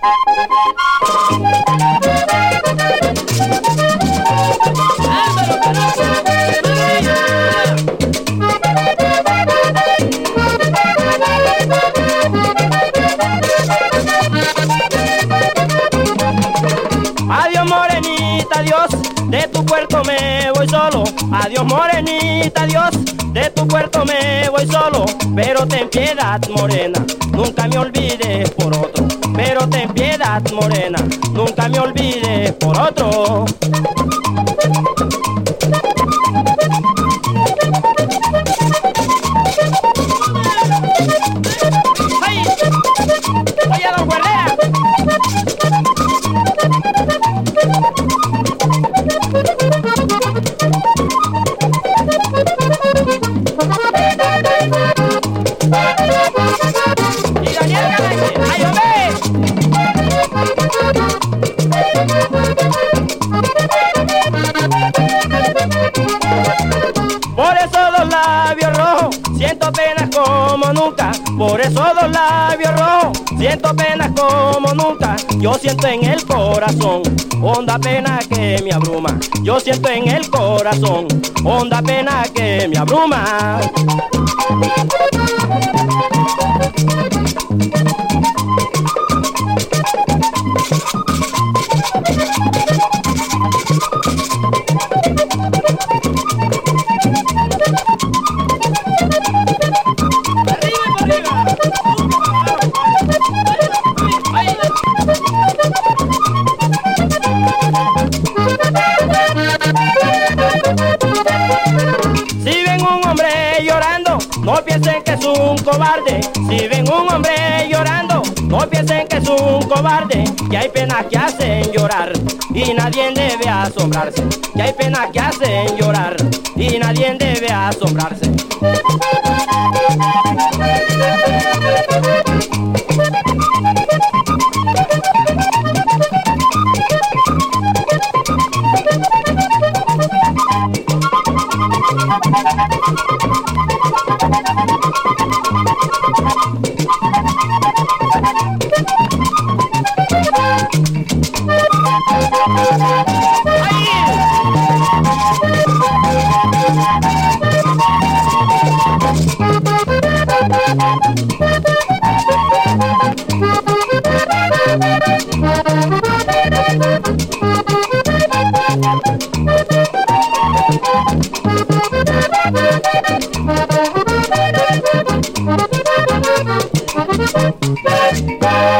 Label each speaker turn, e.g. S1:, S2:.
S1: Adiós morenita, adiós, de tu puerto me voy solo. Adiós morenita, adiós, de tu puerto me voy solo. Pero ten piedad morena, nunca me olvides por otro. Pero ten piedad morena, nunca me olvides por otro. Por eso dos labios rojos, siento penas como nunca. Por eso dos labios rojos, siento penas como nunca. Yo siento en el corazón, honda pena que me abruma. Yo siento en el corazón, honda pena que me abruma. Hombre llorando, no piensen que es un cobarde. Si ven un hombre llorando, no piensen que es un cobarde. Que hay penas que hacen llorar y nadie debe asombrarse. Que hay penas que hacen llorar y nadie debe asombrarse. Thank Bye.